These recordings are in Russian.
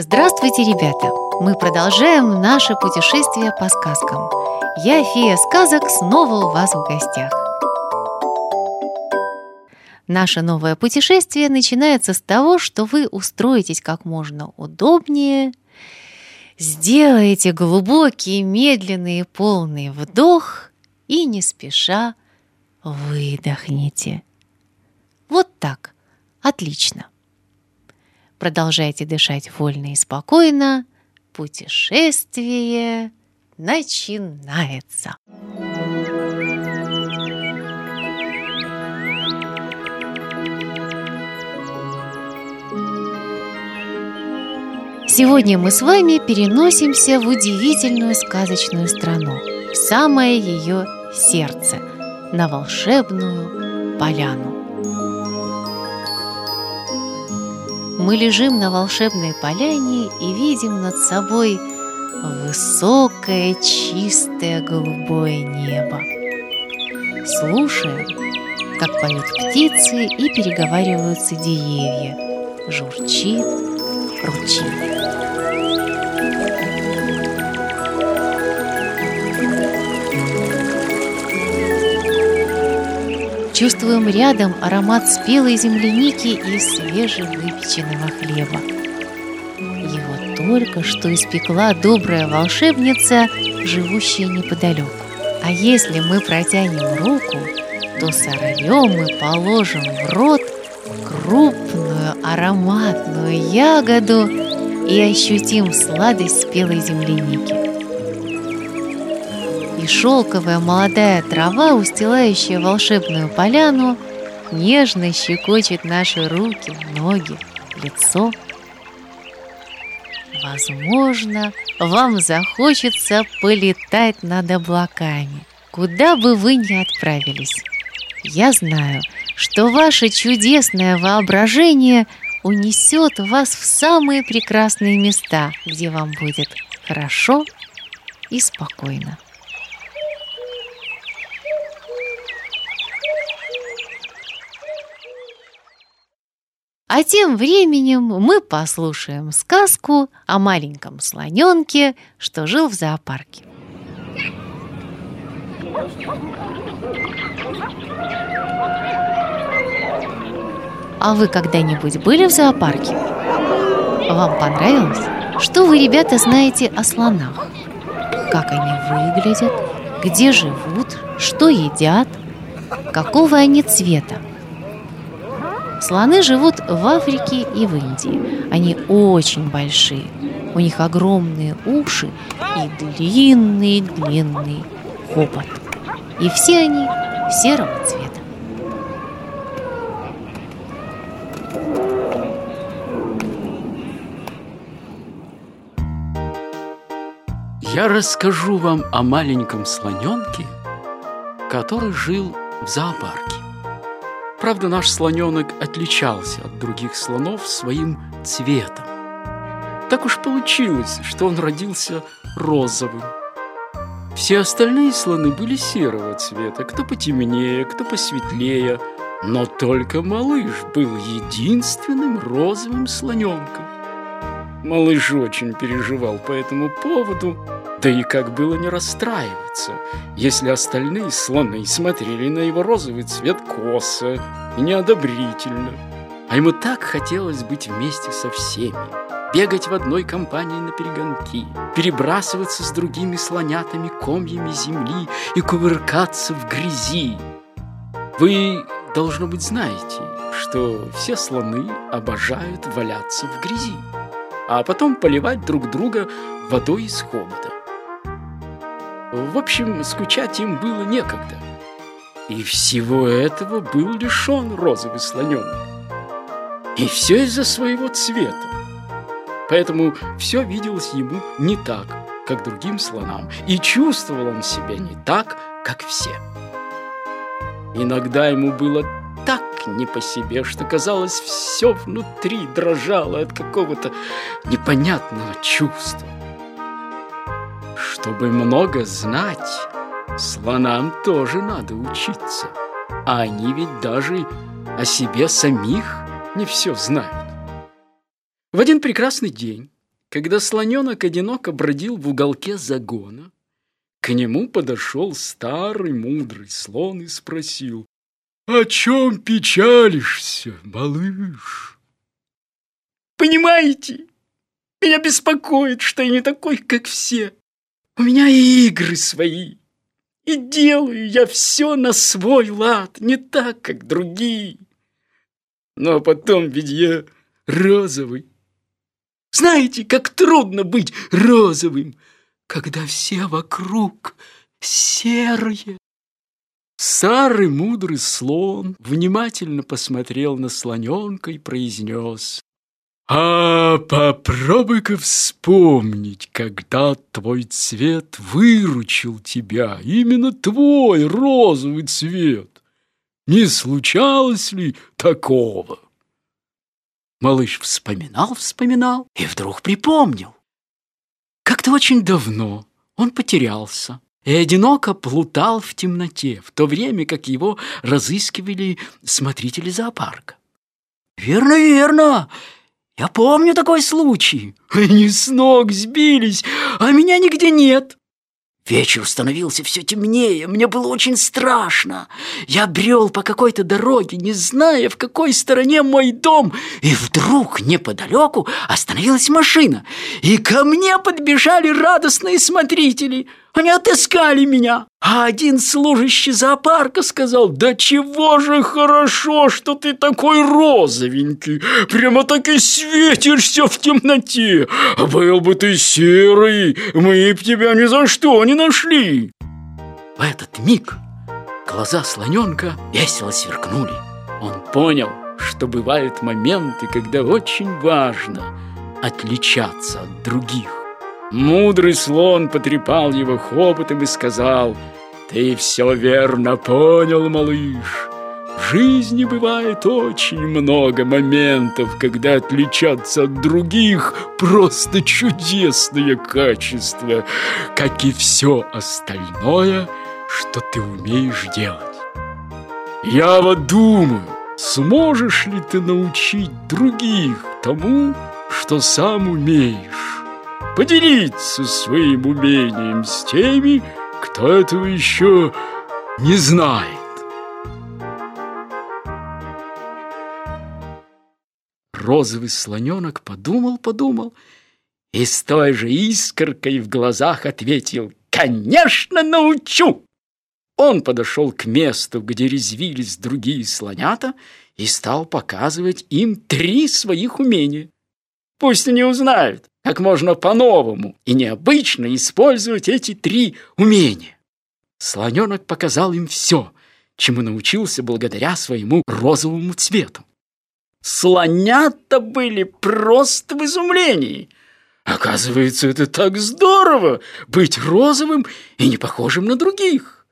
Здравствуйте, ребята! Мы продолжаем наше путешествие по сказкам. Я, фея сказок, снова у вас в гостях. Наше новое путешествие начинается с того, что вы устроитесь как можно удобнее, сделаете глубокий, медленный полный вдох и не спеша выдохните. Вот так. Отлично. Продолжайте дышать вольно и спокойно. Путешествие начинается. Сегодня мы с вами переносимся в удивительную сказочную страну, в самое ее сердце, на волшебную поляну. Мы лежим на волшебной поляне и видим над собой высокое, чистое, голубое небо. Слушаем, как поют птицы и переговариваются деревья. Журчит ручей. Чувствуем рядом аромат спелой земляники и свежевыпеченного хлеба. Его только что испекла добрая волшебница, живущая неподалеку. А если мы протянем руку, то сорвем и положим в рот крупную ароматную ягоду и ощутим сладость спелой земляники шелковая молодая трава, устилающая волшебную поляну, нежно щекочет наши руки, ноги, лицо. Возможно, вам захочется полетать над облаками, куда бы вы ни отправились. Я знаю, что ваше чудесное воображение унесет вас в самые прекрасные места, где вам будет хорошо и спокойно. А тем временем мы послушаем сказку о маленьком слоненке, что жил в зоопарке. А вы когда-нибудь были в зоопарке? Вам понравилось? Что вы, ребята, знаете о слонах? Как они выглядят? Где живут? Что едят? Какого они цвета? Слоны живут в Африке и в Индии. Они очень большие. У них огромные уши и длинный-длинный хобот. И все они серого цвета. Я расскажу вам о маленьком слоненке, который жил в зоопарке. Правда, наш слоненок отличался от других слонов своим цветом. Так уж получилось, что он родился розовым. Все остальные слоны были серого цвета, кто потемнее, кто посветлее, но только малыш был единственным розовым слоненком. Малыш очень переживал по этому поводу, да и как было не расстраиваться, если остальные слоны смотрели на его розовый цвет косо и неодобрительно. А ему так хотелось быть вместе со всеми, бегать в одной компании на перегонки, перебрасываться с другими слонятами комьями земли и кувыркаться в грязи. Вы, должно быть, знаете, что все слоны обожают валяться в грязи, а потом поливать друг друга водой из хобота. В общем, скучать им было некогда. И всего этого был лишен розовый слоненок. И все из-за своего цвета. Поэтому все виделось ему не так, как другим слонам, и чувствовал он себя не так, как все. Иногда ему было так не по себе, что казалось, все внутри дрожало от какого-то непонятного чувства. Чтобы много знать, слонам тоже надо учиться. А они ведь даже о себе самих не все знают. В один прекрасный день Когда слоненок одиноко бродил в уголке загона, к нему подошел старый мудрый слон и спросил, «О чем печалишься, малыш?» «Понимаете, меня беспокоит, что я не такой, как все. У меня игры свои, и делаю я все на свой лад, не так, как другие. Но потом ведь я розовый. Знаете, как трудно быть розовым, когда все вокруг серые. Старый мудрый слон внимательно посмотрел на слоненка и произнес. А попробуй-ка вспомнить, когда твой цвет выручил тебя, именно твой розовый цвет. Не случалось ли такого? Малыш вспоминал, вспоминал и вдруг припомнил. Как-то очень давно он потерялся и одиноко плутал в темноте, в то время как его разыскивали смотрители зоопарка. «Верно, верно!» Я помню такой случай. Они с ног сбились, а меня нигде нет. Вечер становился все темнее, мне было очень страшно. Я брел по какой-то дороге, не зная, в какой стороне мой дом, и вдруг неподалеку остановилась машина, и ко мне подбежали радостные смотрители. Они отыскали меня, а один служащий зоопарка сказал, «Да чего же хорошо, что ты такой розовенький, прямо так и светишься в темноте. Был бы ты серый, мы б тебя ни за что не нашли». В этот миг глаза слоненка весело сверкнули. Он понял, что бывают моменты, когда очень важно отличаться от других. Мудрый слон потрепал его хоботом и сказал, «Ты все верно понял, малыш. В жизни бывает очень много моментов, когда отличаться от других просто чудесное качество, как и все остальное, что ты умеешь делать. Я вот думаю, сможешь ли ты научить других тому, что сам умеешь?» Поделиться своим умением с теми, кто этого еще не знает. Розовый слоненок подумал-подумал и с той же искоркой в глазах ответил «Конечно, научу!» Он подошел к месту, где резвились другие слонята, и стал показывать им три своих умения. Пусть они узнают, как можно по-новому и необычно использовать эти три умения. Слоненок показал им все, чему научился благодаря своему розовому цвету. Слонята были просто в изумлении. Оказывается, это так здорово быть розовым и не похожим на других.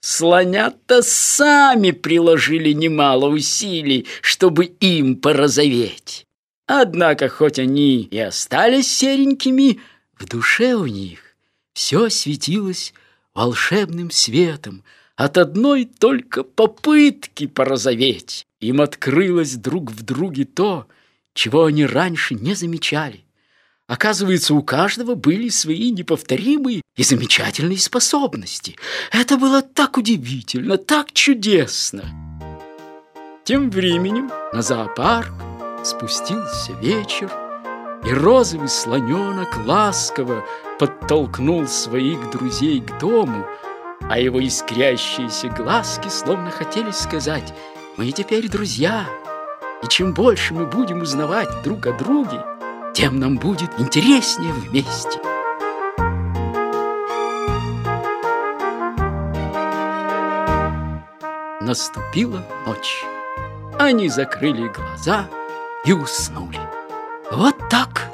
Слонята сами приложили немало усилий, чтобы им порозоветь. Однако, хоть они и остались серенькими, в душе у них все светилось волшебным светом от одной только попытки порозоветь. Им открылось друг в друге то, чего они раньше не замечали. Оказывается, у каждого были свои неповторимые и замечательные способности. Это было так удивительно, так чудесно. Тем временем на зоопарк Спустился вечер, и розовый слоненок ласково подтолкнул своих друзей к дому, а его искрящиеся глазки словно хотели сказать «Мы теперь друзья, и чем больше мы будем узнавать друг о друге, тем нам будет интереснее вместе». Наступила ночь. Они закрыли глаза и уснули. Вот так.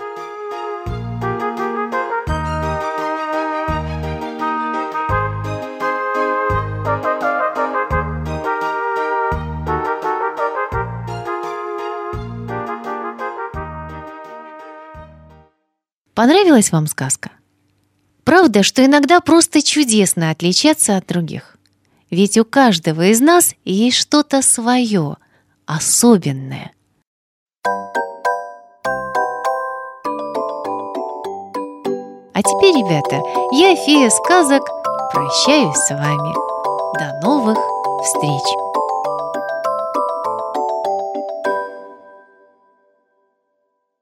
Понравилась вам сказка? Правда, что иногда просто чудесно отличаться от других. Ведь у каждого из нас есть что-то свое, особенное – теперь, ребята, я, фея сказок, прощаюсь с вами. До новых встреч!